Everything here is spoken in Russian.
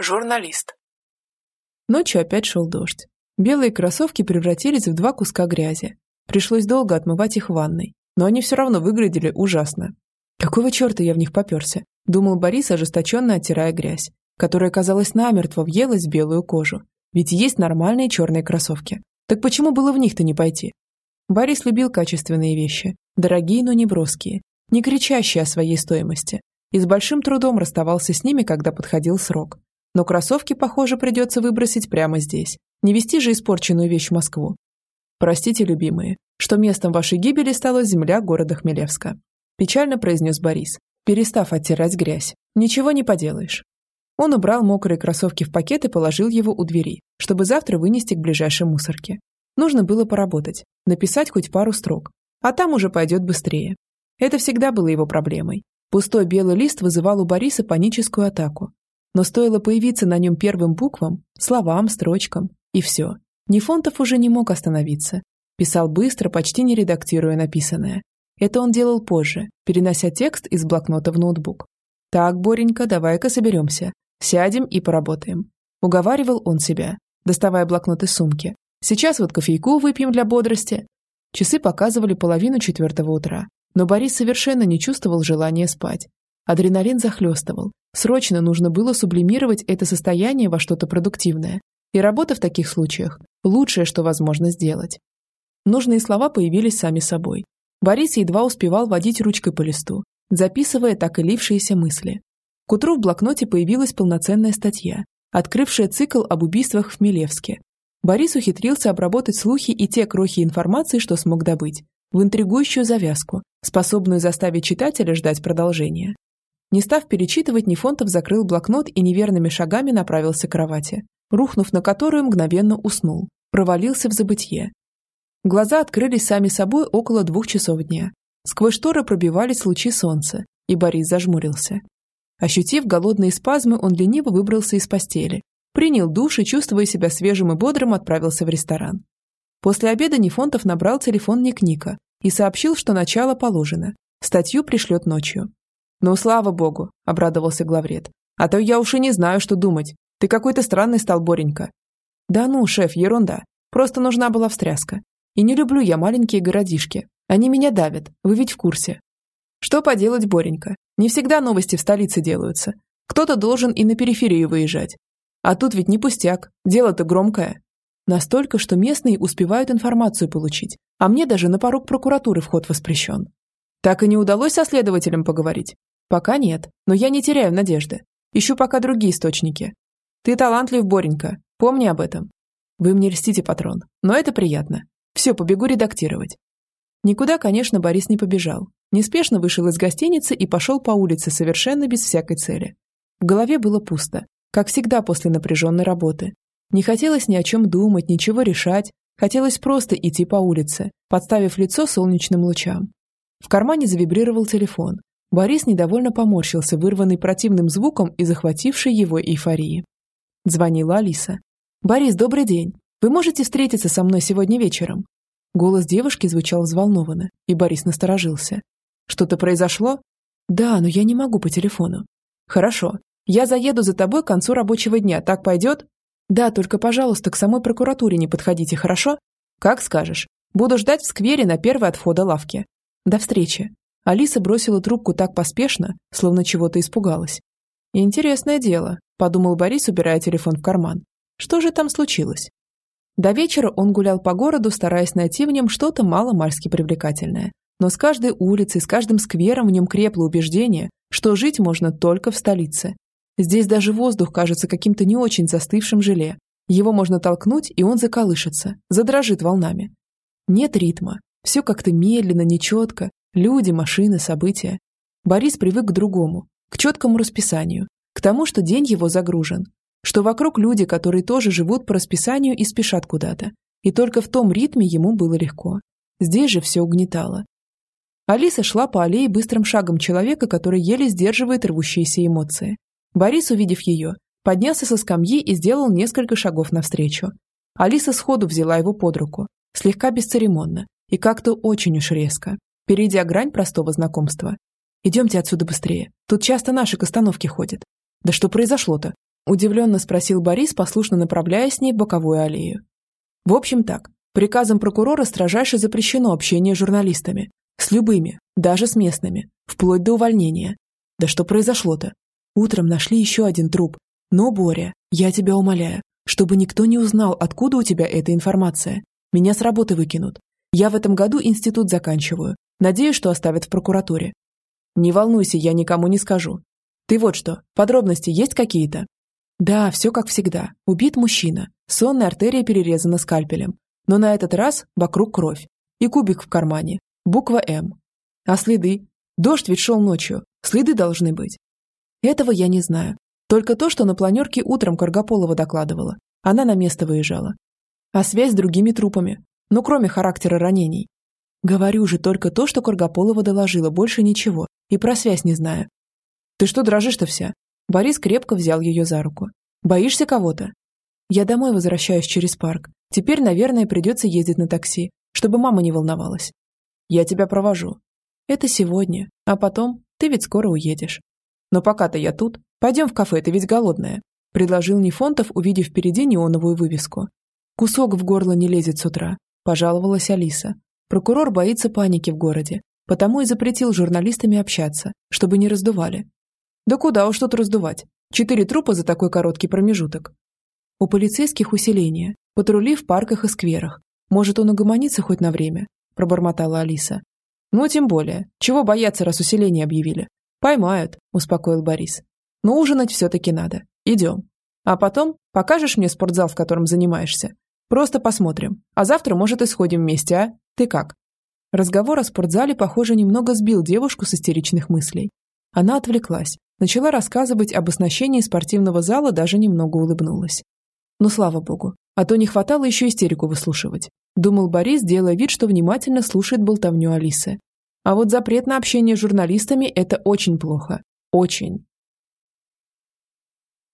Журналист. Ночью опять шел дождь. Белые кроссовки превратились в два куска грязи. Пришлось долго отмывать их ванной, но они все равно выглядели ужасно. Какого черта я в них поперся? Думал Борис, ожесточенно оттирая грязь, которая, казалось, намертво въелась в белую кожу. Ведь есть нормальные черные кроссовки. Так почему было в них-то не пойти? Борис любил качественные вещи, дорогие, но не броские, не кричащие о своей стоимости, и с большим трудом расставался с ними, когда подходил срок. Но кроссовки, похоже, придется выбросить прямо здесь. Не вести же испорченную вещь в Москву. Простите, любимые, что местом вашей гибели стала земля города Хмелевска. Печально произнес Борис, перестав оттирать грязь. Ничего не поделаешь. Он убрал мокрые кроссовки в пакет и положил его у двери, чтобы завтра вынести к ближайшей мусорке. Нужно было поработать, написать хоть пару строк, а там уже пойдет быстрее. Это всегда было его проблемой. Пустой белый лист вызывал у Бориса паническую атаку. Но стоило появиться на нем первым буквам, словам, строчкам, и все. Нефонтов уже не мог остановиться. Писал быстро, почти не редактируя написанное. Это он делал позже, перенося текст из блокнота в ноутбук. «Так, Боренька, давай-ка соберемся. Сядем и поработаем». Уговаривал он себя, доставая блокнот из сумки. «Сейчас вот кофейку выпьем для бодрости». Часы показывали половину четвертого утра, но Борис совершенно не чувствовал желания спать. Адреналин захлестывал. Срочно нужно было сублимировать это состояние во что-то продуктивное. И работа в таких случаях – лучшее, что возможно сделать. Нужные слова появились сами собой. Борис едва успевал водить ручкой по листу, записывая так и лившиеся мысли. К утру в блокноте появилась полноценная статья, открывшая цикл об убийствах в Милевске. Борис ухитрился обработать слухи и те крохи информации, что смог добыть, в интригующую завязку, способную заставить читателя ждать продолжения. Не став перечитывать, Нефонтов закрыл блокнот и неверными шагами направился к кровати, рухнув на которую мгновенно уснул, провалился в забытье, Глаза открылись сами собой около двух часов дня. Сквозь шторы пробивались лучи солнца, и Борис зажмурился. Ощутив голодные спазмы, он лениво выбрался из постели, принял душ и, чувствуя себя свежим и бодрым, отправился в ресторан. После обеда Нефонтов набрал телефон Ник Ника и сообщил, что начало положено. Статью пришлет ночью. «Ну, слава богу!» – обрадовался главред. «А то я уж и не знаю, что думать. Ты какой-то странный стал, Боренька». «Да ну, шеф, ерунда. Просто нужна была встряска. И не люблю я маленькие городишки. Они меня давят, вы ведь в курсе. Что поделать, Боренька? Не всегда новости в столице делаются. Кто-то должен и на периферию выезжать. А тут ведь не пустяк, дело-то громкое. Настолько, что местные успевают информацию получить, а мне даже на порог прокуратуры вход воспрещен. Так и не удалось со следователем поговорить? Пока нет, но я не теряю надежды. Ищу пока другие источники. Ты талантлив, Боренька, помни об этом. Вы мне льстите, патрон, но это приятно. Все, побегу редактировать. Никуда, конечно, Борис не побежал. Неспешно вышел из гостиницы и пошел по улице совершенно без всякой цели. В голове было пусто, как всегда после напряженной работы. Не хотелось ни о чем думать, ничего решать. Хотелось просто идти по улице, подставив лицо солнечным лучам. В кармане завибрировал телефон. Борис недовольно поморщился, вырванный противным звуком и захватившей его эйфории. Звонила Алиса. «Борис, добрый день. Вы можете встретиться со мной сегодня вечером?» Голос девушки звучал взволнованно, и Борис насторожился. «Что-то произошло?» «Да, но я не могу по телефону». «Хорошо. Я заеду за тобой к концу рабочего дня. Так пойдет?» «Да, только, пожалуйста, к самой прокуратуре не подходите, хорошо?» «Как скажешь. Буду ждать в сквере на первой от входа лавки. До встречи». Алиса бросила трубку так поспешно, словно чего-то испугалась. «Интересное дело», – подумал Борис, убирая телефон в карман. «Что же там случилось?» До вечера он гулял по городу, стараясь найти в нем что-то мало-мальски привлекательное. Но с каждой улицей, с каждым сквером в нем крепло убеждение, что жить можно только в столице. Здесь даже воздух кажется каким-то не очень застывшим желе. Его можно толкнуть, и он заколышется, задрожит волнами. Нет ритма. Все как-то медленно, нечетко. Люди, машины, события. Борис привык к другому, к четкому расписанию, к тому, что день его загружен, что вокруг люди, которые тоже живут по расписанию и спешат куда-то. И только в том ритме ему было легко. Здесь же все угнетало. Алиса шла по аллее быстрым шагом человека, который еле сдерживает рвущиеся эмоции. Борис, увидев ее, поднялся со скамьи и сделал несколько шагов навстречу. Алиса сходу взяла его под руку, слегка бесцеремонно и как-то очень уж резко, перейдя грань простого знакомства. «Идемте отсюда быстрее. Тут часто наши к остановке ходят». «Да что произошло-то?» Удивленно спросил Борис, послушно направляя с ней в боковую аллею. В общем так, приказом прокурора строжайше запрещено общение с журналистами. С любыми, даже с местными, вплоть до увольнения. Да что произошло-то? Утром нашли еще один труп. Но, Боря, я тебя умоляю, чтобы никто не узнал, откуда у тебя эта информация. Меня с работы выкинут. Я в этом году институт заканчиваю. Надеюсь, что оставят в прокуратуре. Не волнуйся, я никому не скажу. Ты вот что, подробности есть какие-то? Да, все как всегда. Убит мужчина. Сонная артерия перерезана скальпелем. Но на этот раз вокруг кровь. И кубик в кармане. Буква «М». А следы? Дождь ведь шел ночью. Следы должны быть. Этого я не знаю. Только то, что на планерке утром Каргополова докладывала. Она на место выезжала. А связь с другими трупами. Ну, кроме характера ранений. Говорю же только то, что Каргополова доложила, больше ничего. И про связь не знаю. Ты что дрожишь-то вся? Борис крепко взял ее за руку. Боишься кого-то? Я домой возвращаюсь через парк. Теперь, наверное, придется ездить на такси, чтобы мама не волновалась. Я тебя провожу. Это сегодня. А потом ты ведь скоро уедешь. Но пока-то я тут. Пойдем в кафе, ты ведь голодная. Предложил Нефонтов, увидев впереди неоновую вывеску. Кусок в горло не лезет с утра. Пожаловалась Алиса. Прокурор боится паники в городе, потому и запретил журналистами общаться, чтобы не раздували. Да куда уж тут раздувать? Четыре трупа за такой короткий промежуток. У полицейских усиление, патрули в парках и скверах. Может, он угомонится хоть на время, пробормотала Алиса. Ну, тем более. Чего бояться, раз усиление объявили? Поймают, успокоил Борис. Но ужинать все-таки надо. Идем. А потом покажешь мне спортзал, в котором занимаешься. Просто посмотрим. А завтра, может, и сходим вместе, а? Ты как?» Разговор о спортзале, похоже, немного сбил девушку с истеричных мыслей. Она отвлеклась, начала рассказывать об оснащении спортивного зала, даже немного улыбнулась. Ну, слава богу, а то не хватало еще истерику выслушивать. Думал Борис, делая вид, что внимательно слушает болтовню Алисы. А вот запрет на общение с журналистами – это очень плохо. Очень.